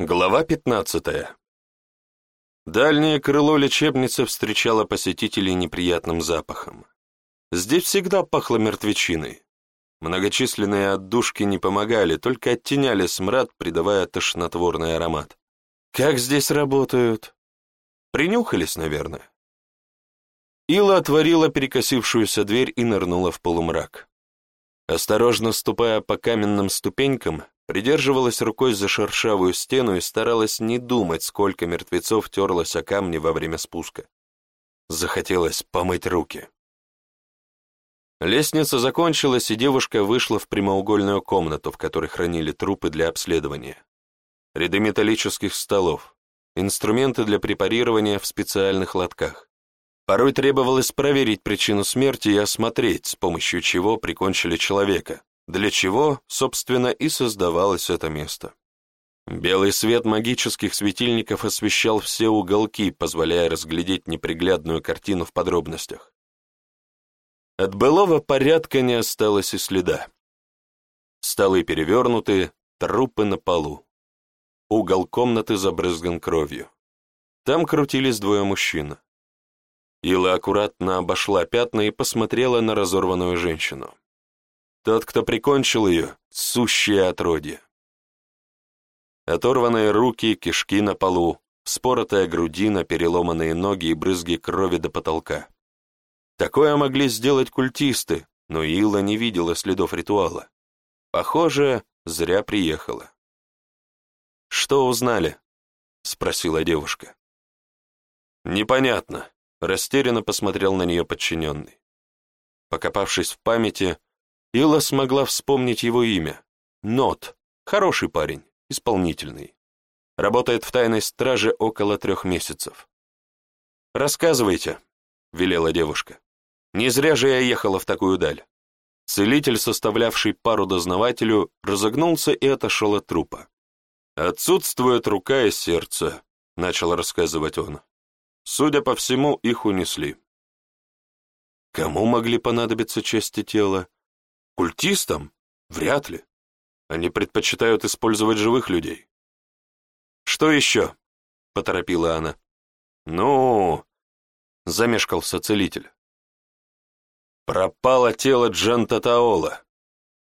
Глава 15. Дальнее крыло лечебницы встречало посетителей неприятным запахом. Здесь всегда пахло мертвечиной. Многочисленные отдушки не помогали, только оттеняли смрад, придавая тошнотворный аромат. Как здесь работают? Принюхались, наверное. Ила отворила перекосившуюся дверь и нырнула в полумрак. Осторожно ступая по каменным ступенькам, придерживалась рукой за шершавую стену и старалась не думать, сколько мертвецов терлось о камни во время спуска. Захотелось помыть руки. Лестница закончилась, и девушка вышла в прямоугольную комнату, в которой хранили трупы для обследования. Ряды металлических столов, инструменты для препарирования в специальных лотках. Порой требовалось проверить причину смерти и осмотреть, с помощью чего прикончили человека, для чего, собственно, и создавалось это место. Белый свет магических светильников освещал все уголки, позволяя разглядеть неприглядную картину в подробностях. От былого порядка не осталось и следа. Столы перевернуты, трупы на полу. Угол комнаты забрызган кровью. Там крутились двое мужчин. Ила аккуратно обошла пятна и посмотрела на разорванную женщину. Тот, кто прикончил ее, сущее отродье. Оторванные руки, кишки на полу, споротая грудина, переломанные ноги и брызги крови до потолка. Такое могли сделать культисты, но Илла не видела следов ритуала. Похоже, зря приехала. «Что узнали?» — спросила девушка. «Непонятно», — растерянно посмотрел на нее подчиненный. Покопавшись в памяти, Илла смогла вспомнить его имя. Нот. Хороший парень, исполнительный. Работает в тайной страже около трех месяцев. «Рассказывайте», — велела девушка. «Не зря же я ехала в такую даль». Целитель, составлявший пару дознавателю, разогнулся и отошел от трупа. «Отсутствует рука и сердце», — начал рассказывать он. Судя по всему, их унесли. Кому могли понадобиться части тела? Культистам? Вряд ли. Они предпочитают использовать живых людей. «Что еще?» — поторопила она. «Ну...» — замешкался целитель. «Пропало тело Джанта Таола».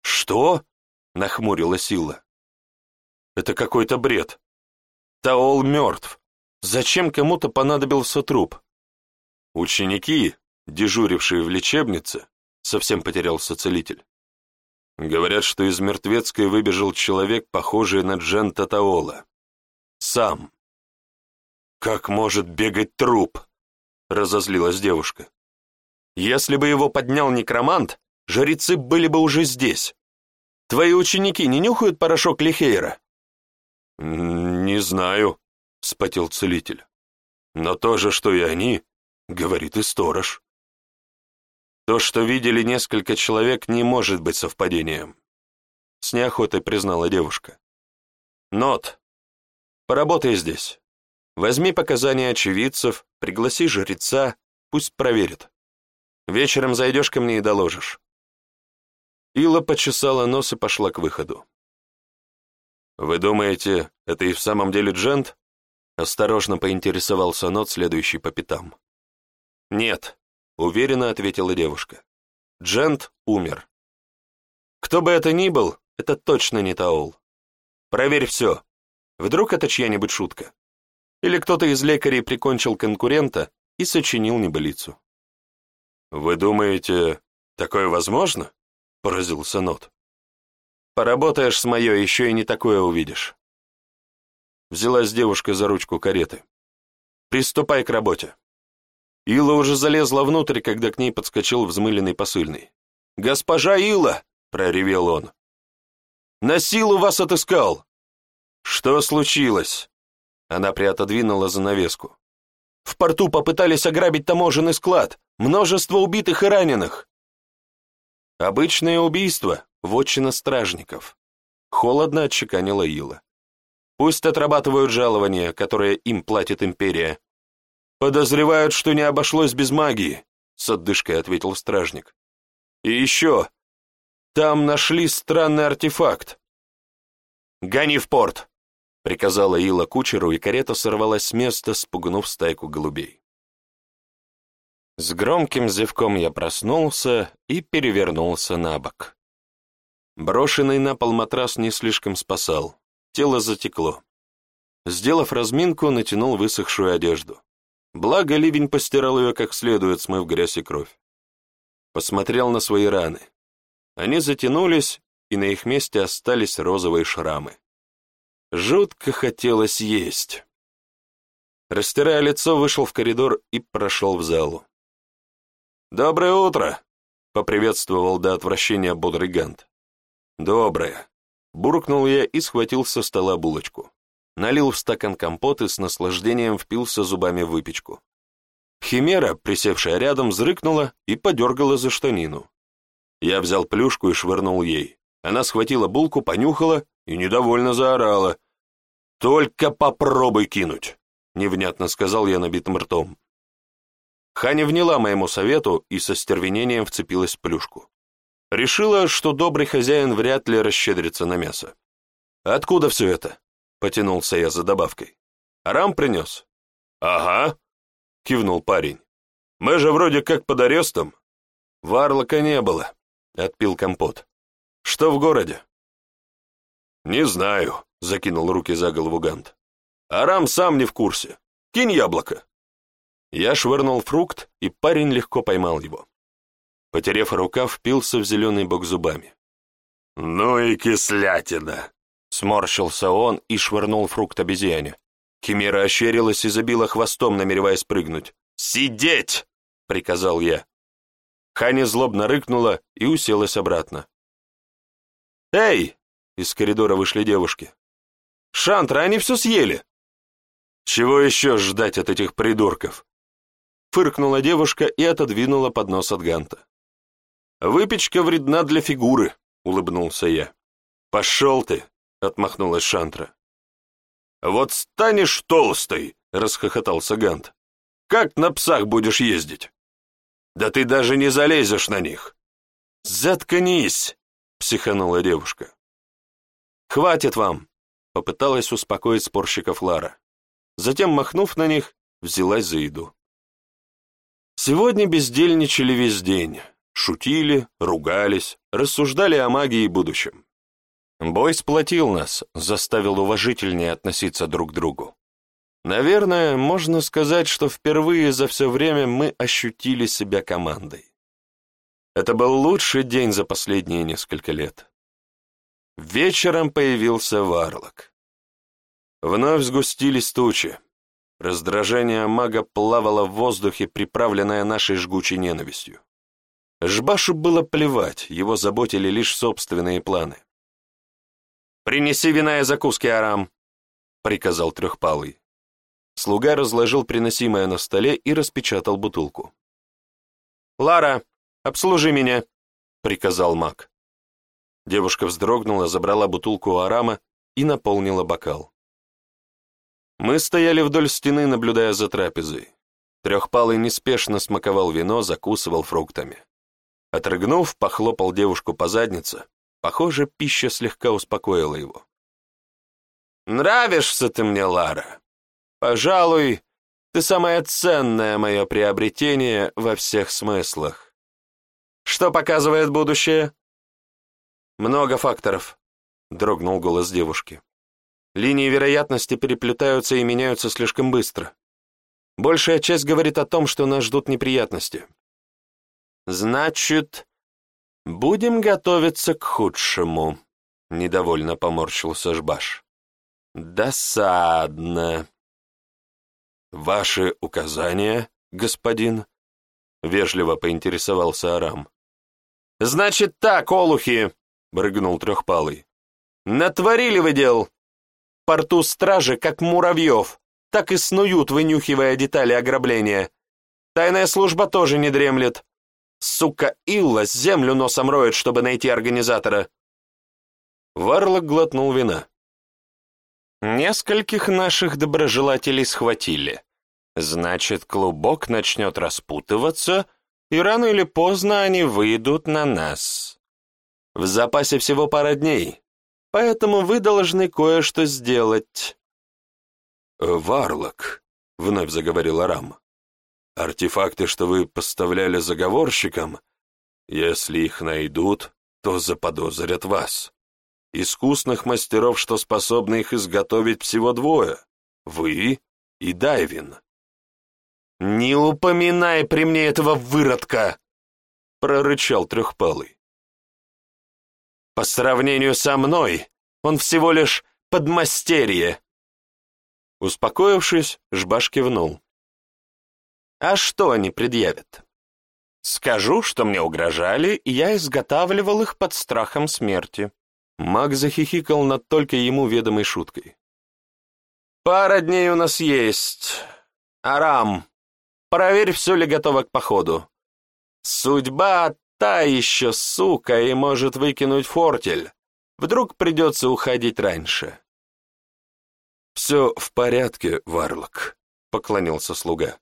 «Что?» — нахмурилась Сила. «Это какой-то бред. Таол мертв. Зачем кому-то понадобился труп?» Ученики, дежурившие в лечебнице, совсем потерялся целитель, Говорят, что из мертвецкой выбежал человек, похожий на Джен Татаола. Сам. «Как может бегать труп?» — разозлилась девушка. «Если бы его поднял некромант, жрецы были бы уже здесь. Твои ученики не нюхают порошок Лихейра?» «Не знаю», — вспотел целитель. «Но то же, что и они, — говорит и сторож». То, что видели несколько человек, не может быть совпадением. С неохотой признала девушка. Нот, поработай здесь. Возьми показания очевидцев, пригласи жреца, пусть проверит. Вечером зайдешь ко мне и доложишь. Ила почесала нос и пошла к выходу. «Вы думаете, это и в самом деле Джент?» Осторожно поинтересовался Нот, следующий по пятам. «Нет, уверенно ответила девушка. Джент умер. Кто бы это ни был, это точно не Таол. Проверь все. Вдруг это чья-нибудь шутка. Или кто-то из лекарей прикончил конкурента и сочинил небылицу. «Вы думаете, такое возможно?» — поразился Нот. «Поработаешь с моей, еще и не такое увидишь». Взялась девушка за ручку кареты. «Приступай к работе». Ила уже залезла внутрь, когда к ней подскочил взмыленный посыльный. «Госпожа Ила!» — проревел он. «На силу вас отыскал!» «Что случилось?» Она приотодвинула занавеску. «В порту попытались ограбить таможенный склад. Множество убитых и раненых». «Обычное убийство, вотчина стражников», — холодно отчеканила Ила. «Пусть отрабатывают жалования, которое им платит империя. «Подозревают, что не обошлось без магии», — с отдышкой ответил стражник. «И еще, там нашли странный артефакт». «Гони в порт!» — приказала Ила кучеру, и карета сорвалась с места, спугнув стайку голубей. С громким зевком я проснулся и перевернулся на бок. Брошенный на пол матрас не слишком спасал, тело затекло. Сделав разминку, натянул высохшую одежду. Благо, ливень постирал ее как следует, смыв грязь и кровь. Посмотрел на свои раны. Они затянулись, и на их месте остались розовые шрамы. Жутко хотелось есть. Растирая лицо, вышел в коридор и прошел в залу. «Доброе утро!» — поприветствовал до отвращения бодрый Гант. «Доброе!» — буркнул я и схватил со стола булочку. Налил в стакан компот и с наслаждением впился зубами в выпечку. Химера, присевшая рядом, взрыкнула и подергала за штанину. Я взял плюшку и швырнул ей. Она схватила булку, понюхала и недовольно заорала. «Только попробуй кинуть!» — невнятно сказал я набитым ртом. Ханя вняла моему совету и со стервенением вцепилась в плюшку. Решила, что добрый хозяин вряд ли расщедрится на мясо. «Откуда все это?» — потянулся я за добавкой. «Арам принес?» «Ага», — кивнул парень. «Мы же вроде как под арестом». «Варлока не было», — отпил компот. «Что в городе?» «Не знаю», — закинул руки за голову Гант. «Арам сам не в курсе. Кинь яблоко». Я швырнул фрукт, и парень легко поймал его. Потерев рукав, впился в зеленый бок зубами. «Ну и кислятина!» Сморщился он и швырнул фрукт обезьяне. Химера ощерилась и забила хвостом, намереваясь прыгнуть. «Сидеть!» — приказал я. Ханя злобно рыкнула и уселась обратно. «Эй!» — из коридора вышли девушки. «Шантра, они все съели!» «Чего еще ждать от этих придурков?» Фыркнула девушка и отодвинула поднос от Ганта. «Выпечка вредна для фигуры», — улыбнулся я. «Пошел ты», — отмахнулась Шантра. «Вот станешь толстой», — расхохотался Гант. «Как на псах будешь ездить? Да ты даже не залезешь на них». «Заткнись», — психанула девушка. «Хватит вам», — попыталась успокоить спорщиков Лара. Затем, махнув на них, взялась за еду. Сегодня бездельничали весь день, шутили, ругались, рассуждали о магии и будущем. Бой сплотил нас, заставил уважительнее относиться друг к другу. Наверное, можно сказать, что впервые за все время мы ощутили себя командой. Это был лучший день за последние несколько лет. Вечером появился Варлок. Вновь сгустились тучи. Раздражение мага плавало в воздухе, приправленное нашей жгучей ненавистью. Жбашу было плевать, его заботили лишь собственные планы. «Принеси вина и закуски, Арам!» — приказал Трехпалый. Слуга разложил приносимое на столе и распечатал бутылку. «Лара, обслужи меня!» — приказал маг. Девушка вздрогнула, забрала бутылку у Арама и наполнила бокал. Мы стояли вдоль стены, наблюдая за трапезой. Трехпалый неспешно смаковал вино, закусывал фруктами. Отрыгнув, похлопал девушку по заднице. Похоже, пища слегка успокоила его. «Нравишься ты мне, Лара. Пожалуй, ты самое ценное мое приобретение во всех смыслах. Что показывает будущее?» «Много факторов», — дрогнул голос девушки. Линии вероятности переплетаются и меняются слишком быстро. Большая часть говорит о том, что нас ждут неприятности. Значит, будем готовиться к худшему, недовольно поморщился Жбаш. Досадно. Ваши указания, господин? Вежливо поинтересовался Арам. Значит так, олухи, брыгнул трехпалый. Натворили вы дел, порту стражи, как муравьев, так и снуют, вынюхивая детали ограбления. Тайная служба тоже не дремлет. Сука Илла землю носом роет, чтобы найти организатора. Варлок глотнул вина. Нескольких наших доброжелателей схватили. Значит, клубок начнет распутываться, и рано или поздно они выйдут на нас. В запасе всего пара дней. поэтому вы должны кое-что сделать». «Варлок», — вновь заговорил Арам, — «артефакты, что вы поставляли заговорщикам, если их найдут, то заподозрят вас. Искусных мастеров, что способны их изготовить, всего двое — вы и Дайвин». «Не упоминай при мне этого выродка!» — прорычал Трехпалый. «По сравнению со мной, он всего лишь подмастерье!» Успокоившись, Жбаш кивнул. «А что они предъявят?» «Скажу, что мне угрожали, и я изготавливал их под страхом смерти». Маг захихикал над только ему ведомой шуткой. «Пара дней у нас есть. Арам, проверь, все ли готово к походу. Судьба та еще сука и может выкинуть фортель. Вдруг придется уходить раньше. «Все в порядке, Варлок», — поклонился слуга.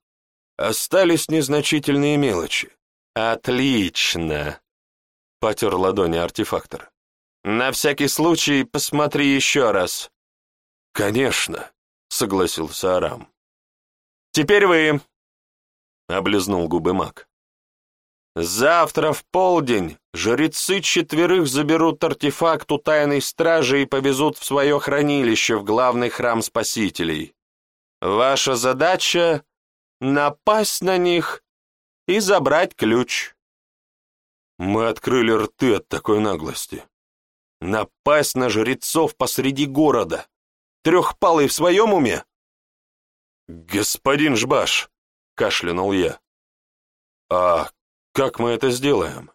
«Остались незначительные мелочи». «Отлично», — потер ладони артефактор. «На всякий случай посмотри еще раз». «Конечно», — согласился Арам. «Теперь вы», — облизнул губы маг. Завтра в полдень жрецы четверых заберут артефакт у тайной стражи и повезут в свое хранилище в главный храм спасителей. Ваша задача — напасть на них и забрать ключ. Мы открыли рты от такой наглости. Напасть на жрецов посреди города. Трехпалый в своем уме? Господин Жбаш, кашлянул я. А как мы это сделаем?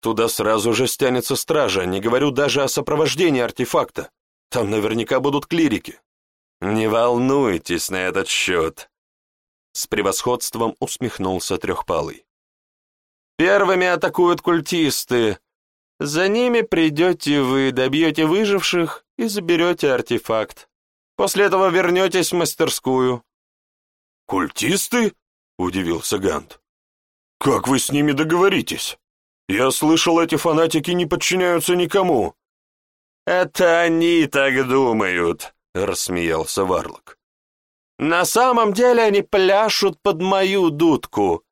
Туда сразу же стянется стража, не говорю даже о сопровождении артефакта. Там наверняка будут клирики. Не волнуйтесь на этот счет. С превосходством усмехнулся Трехпалый. Первыми атакуют культисты. За ними придете вы, добьете выживших и заберете артефакт. После этого вернетесь в мастерскую. «Культисты?» — удивился Гант. «Как вы с ними договоритесь? Я слышал, эти фанатики не подчиняются никому». «Это они так думают», — рассмеялся Варлок. «На самом деле они пляшут под мою дудку.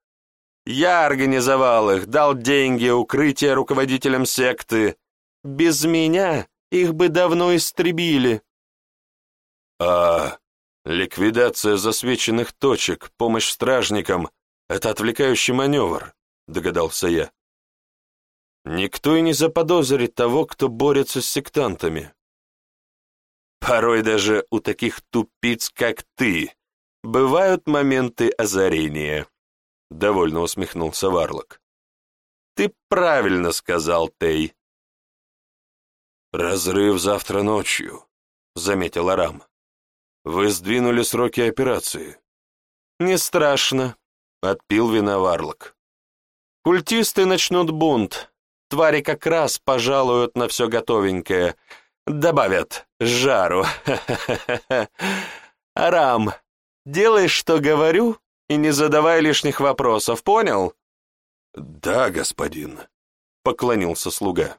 Я организовал их, дал деньги, укрытие руководителям секты. Без меня их бы давно истребили». «А ликвидация засвеченных точек, помощь стражникам это отвлекающий маневр, догадался я. Никто и не заподозрит того, кто борется с сектантами. Порой даже у таких тупиц, как ты, бывают моменты озарения, довольно усмехнулся Варлок. Ты правильно сказал, Тей. Разрыв завтра ночью, заметил Арам. Вы сдвинули сроки операции. Не страшно, Отпил вина Варлок. Культисты начнут бунт. Твари как раз пожалуют на все готовенькое. Добавят жару. Арам, делай, что говорю, и не задавай лишних вопросов, понял? Да, господин, поклонился слуга.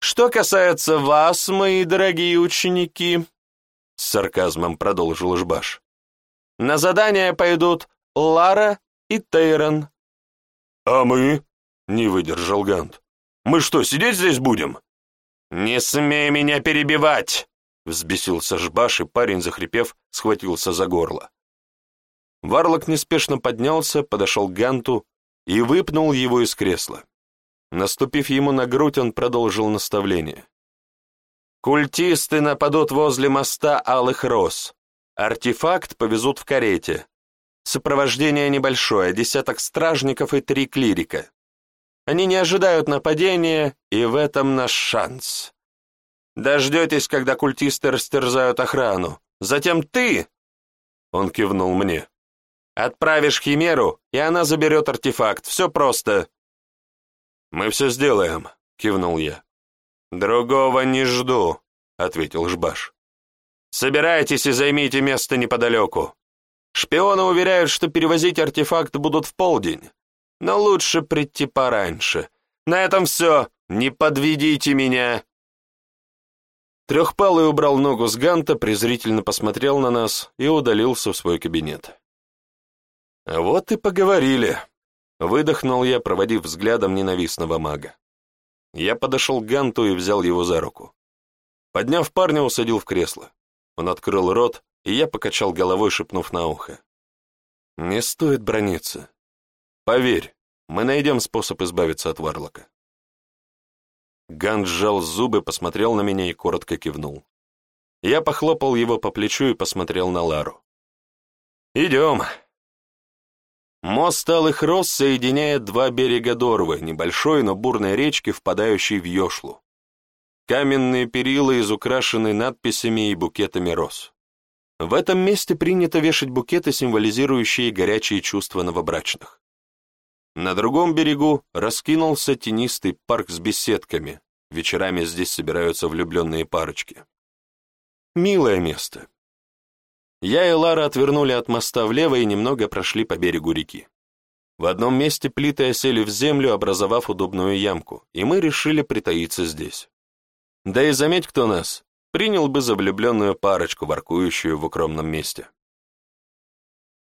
Что касается вас, мои дорогие ученики, с сарказмом продолжил Жбаш, на задание пойдут Лара и Тейрон. «А мы?» — не выдержал Гант. «Мы что, сидеть здесь будем?» «Не смей меня перебивать!» — взбесился Жбаш, и парень, захрипев, схватился за горло. Варлок неспешно поднялся, подошел к Ганту и выпнул его из кресла. Наступив ему на грудь, он продолжил наставление. «Культисты нападут возле моста Алых Роз. Артефакт повезут в карете. Сопровождение небольшое, десяток стражников и три клирика. Они не ожидают нападения, и в этом наш шанс. Дождетесь, когда культисты растерзают охрану. Затем ты, он кивнул мне, отправишь Химеру, и она заберет артефакт. Все просто. Мы все сделаем, кивнул я. Другого не жду, ответил Жбаш. Собирайтесь и займите место неподалеку. Шпионы уверяют, что перевозить артефакт будут в полдень. Но лучше прийти пораньше. На этом все. Не подведите меня. Трехпалый убрал ногу с ганта, презрительно посмотрел на нас и удалился в свой кабинет. «Вот и поговорили», — выдохнул я, проводив взглядом ненавистного мага. Я подошел к Ганту и взял его за руку. Подняв парня, усадил в кресло. Он открыл рот, и я покачал головой, шепнув на ухо. «Не стоит брониться. Поверь, мы найдем способ избавиться от Варлока». Гант сжал зубы, посмотрел на меня и коротко кивнул. Я похлопал его по плечу и посмотрел на Лару. «Идем». Мост Алых Рос соединяет два берега Дорвы, небольшой, но бурной речки, впадающей в Йошлу. Каменные перила изукрашены надписями и букетами роз. В этом месте принято вешать букеты, символизирующие горячие чувства новобрачных. На другом берегу раскинулся тенистый парк с беседками. Вечерами здесь собираются влюбленные парочки. Милое место. Я и Лара отвернули от моста влево и немного прошли по берегу реки. В одном месте плиты осели в землю, образовав удобную ямку, и мы решили притаиться здесь. Да и заметь кто нас, принял бы за влюбленную парочку, воркующую в укромном месте.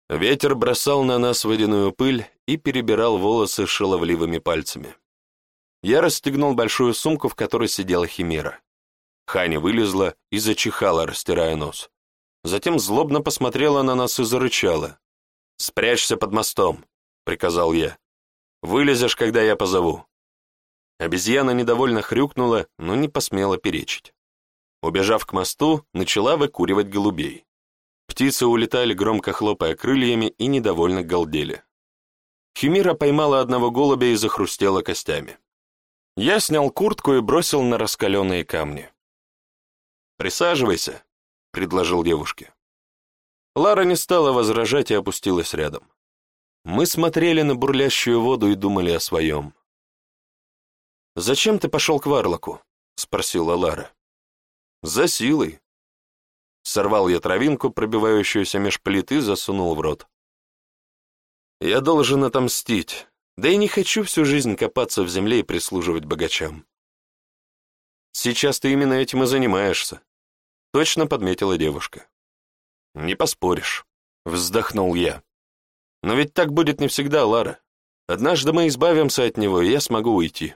Ветер бросал на нас водяную пыль и перебирал волосы шаловливыми пальцами. Я расстегнул большую сумку, в которой сидела химера. Хани вылезла и зачихала, растирая нос. Затем злобно посмотрела на нас и зарычала. «Спрячься под мостом», — приказал я. «Вылезешь, когда я позову». Обезьяна недовольно хрюкнула, но не посмела перечить. Убежав к мосту, начала выкуривать голубей. Птицы улетали, громко хлопая крыльями, и недовольно галдели. Химера поймала одного голубя и захрустела костями. Я снял куртку и бросил на раскаленные камни. «Присаживайся», — предложил девушке. Лара не стала возражать и опустилась рядом. Мы смотрели на бурлящую воду и думали о своем. «Зачем ты пошел к Варлоку?» — спросила Лара. «За силой». Сорвал я травинку, пробивающуюся меж плиты, засунул в рот. «Я должен отомстить, да и не хочу всю жизнь копаться в земле и прислуживать богачам». «Сейчас ты именно этим и занимаешься», — точно подметила девушка. «Не поспоришь», — вздохнул я. «Но ведь так будет не всегда, Лара. Однажды мы избавимся от него, и я смогу уйти».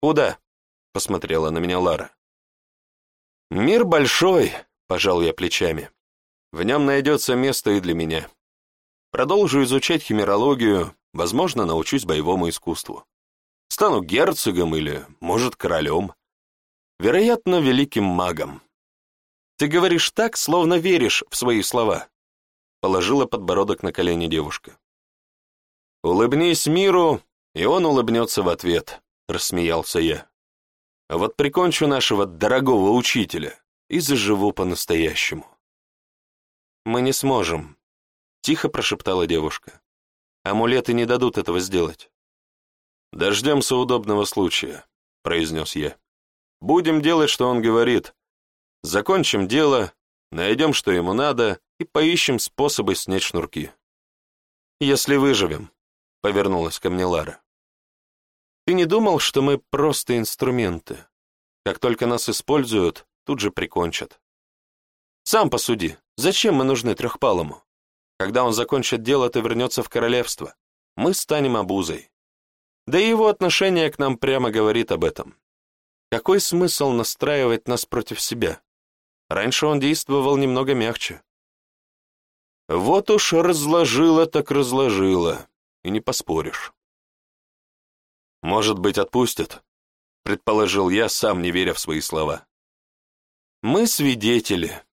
«Куда?» — посмотрела на меня Лара. «Мир большой», — пожал я плечами. «В нем найдется место и для меня. Продолжу изучать химерологию, возможно, научусь боевому искусству. Стану герцогом или, может, королем. Вероятно, великим магом. Ты говоришь так, словно веришь в свои слова. Положила подбородок на колени девушка. Улыбнись миру, и он улыбнется в ответ, рассмеялся я. А вот прикончу нашего дорогого учителя и заживу по-настоящему. Мы не сможем, тихо прошептала девушка. Амулеты не дадут этого сделать. Дождемся удобного случая, произнес я. Будем делать, что он говорит, Закончим дело, найдем, что ему надо, и поищем способы снять шнурки. Если выживем, — повернулась ко мне Лара. Ты не думал, что мы просто инструменты? Как только нас используют, тут же прикончат. Сам посуди, зачем мы нужны трехпалому? Когда он закончит дело, ты вернется в королевство. Мы станем обузой. Да и его отношение к нам прямо говорит об этом. Какой смысл настраивать нас против себя? Раньше он действовал немного мягче. Вот уж разложила так разложила, и не поспоришь. Может быть, отпустят, предположил я, сам не веря в свои слова. Мы свидетели,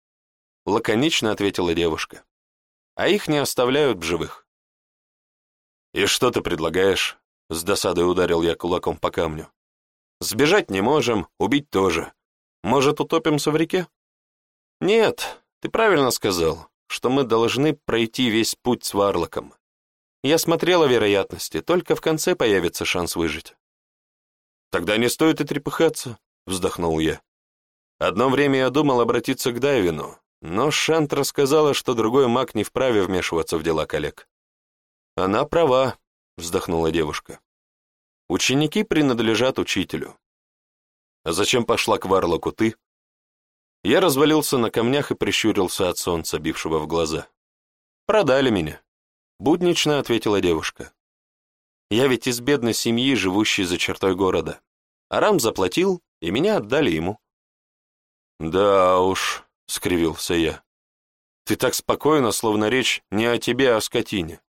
лаконично ответила девушка, а их не оставляют в живых. И что ты предлагаешь? С досадой ударил я кулаком по камню. Сбежать не можем, убить тоже. Может, утопимся в реке? «Нет, ты правильно сказал, что мы должны пройти весь путь с Варлоком. Я смотрела вероятности, только в конце появится шанс выжить». «Тогда не стоит и трепыхаться», — вздохнул я. Одно время я думал обратиться к Дайвину, но Шант рассказала, что другой маг не вправе вмешиваться в дела коллег. «Она права», — вздохнула девушка. «Ученики принадлежат учителю». «А зачем пошла к Варлоку ты?» Я развалился на камнях и прищурился от солнца, бившего в глаза. «Продали меня», — буднично ответила девушка. «Я ведь из бедной семьи, живущей за чертой города. Арам заплатил, и меня отдали ему». «Да уж», — скривился я. «Ты так спокойно, словно речь не о тебе, а о скотине.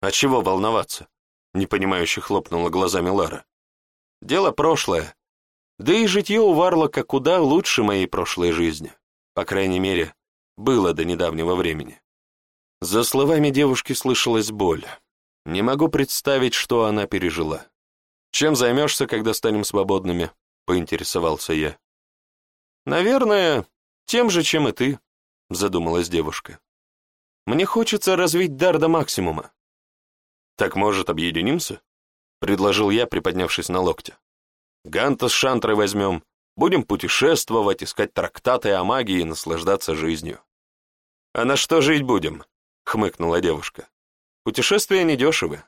А чего волноваться?» — непонимающе хлопнула глазами Лара. «Дело прошлое, да и житье у Варлока куда лучше моей прошлой жизни. По крайней мере, было до недавнего времени. За словами девушки слышалась боль. Не могу представить, что она пережила. «Чем займешься, когда станем свободными?» — поинтересовался я. «Наверное, тем же, чем и ты», — задумалась девушка. «Мне хочется развить дар до максимума». «Так, может, объединимся?» — предложил я, приподнявшись на локте. Ганта с Шантрой возьмем, будем путешествовать, искать трактаты о магии и наслаждаться жизнью. А на что жить будем? хмыкнула девушка. Путешествия недешевы.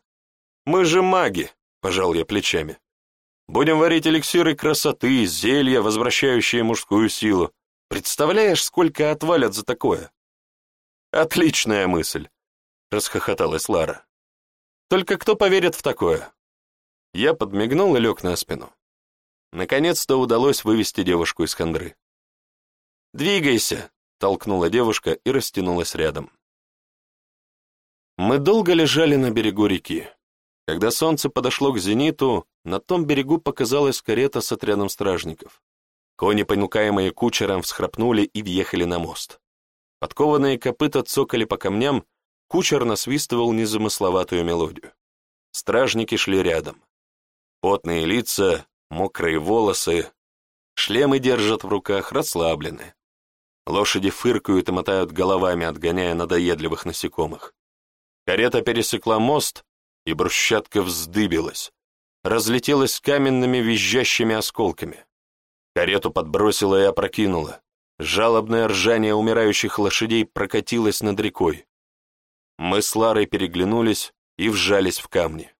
Мы же маги, пожал я плечами. Будем варить эликсиры красоты, зелья, возвращающие мужскую силу. Представляешь, сколько отвалят за такое? Отличная мысль, расхохоталась Лара. Только кто поверит в такое? Я подмигнул и лег на спину. Наконец-то удалось вывести девушку из хандры. «Двигайся!» — толкнула девушка и растянулась рядом. Мы долго лежали на берегу реки. Когда солнце подошло к зениту, на том берегу показалась карета с отрядом стражников. Кони, понукаемые кучером, всхрапнули и въехали на мост. Подкованные копыта цокали по камням, кучер насвистывал незамысловатую мелодию. Стражники шли рядом. Потные лица, мокрые волосы, шлемы держат в руках, расслаблены. Лошади фыркают и мотают головами, отгоняя надоедливых насекомых. Карета пересекла мост, и брусчатка вздыбилась, разлетелась каменными визжащими осколками. Карету подбросило и опрокинуло. Жалобное ржание умирающих лошадей прокатилось над рекой. Мы с Ларой переглянулись и вжались в камни.